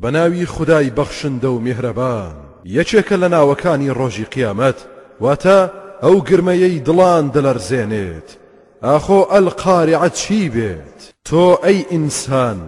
بەناوی خودای بەخشندە و میهرەبان. یەکێکە لە ناوەکانی ڕۆژی قیامەت واتە ئەو گرمەیەی دڵان دەلەرزێنێت، ئاخۆ القارعە چی بێت؟ تۆ ئەی ئینسان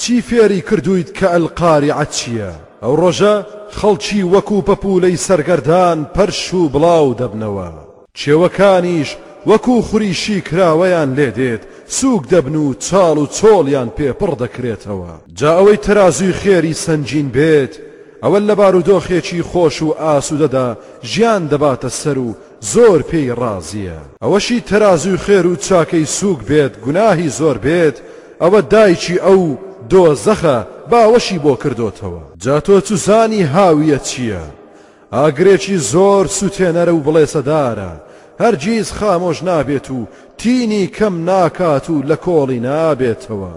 چی فێری کردوویت کە القارعە چییە؟ ئەو ڕۆژە خەڵکی وەکو پەپولەی سەرگەردان پەرش و بڵاو دەبنەوە. چێوەکانیش وەکو خوری شیکراوەیان لێ دێت، سووک دەبن و چاڵ و چۆڵیان پێ پڕ دەکرێتەوە. جا ئەوەی تەرازووی خێری سەنگین بێت، ئەوە لە بارودۆخێکی خۆش و ئاسوودەدا ژیان دەباتە سەر و زۆر پێی ڕازییە، ئەوەشی تەرازووی خێر و چاکەی سووک بێت، گوناهی زۆر بێت، ئەوە دایکی ئەو، دۆزەخە، باوەشی بۆ کردۆتەوە. جا تۆ چزانی هاوییە چییە؟ ئاگرێکی زۆر سوتێنەرە و بڵێسەدارە، هەرگیز خامۆش نابێت و تینی کەم ناکات و لەکۆڵی نابێتەوە.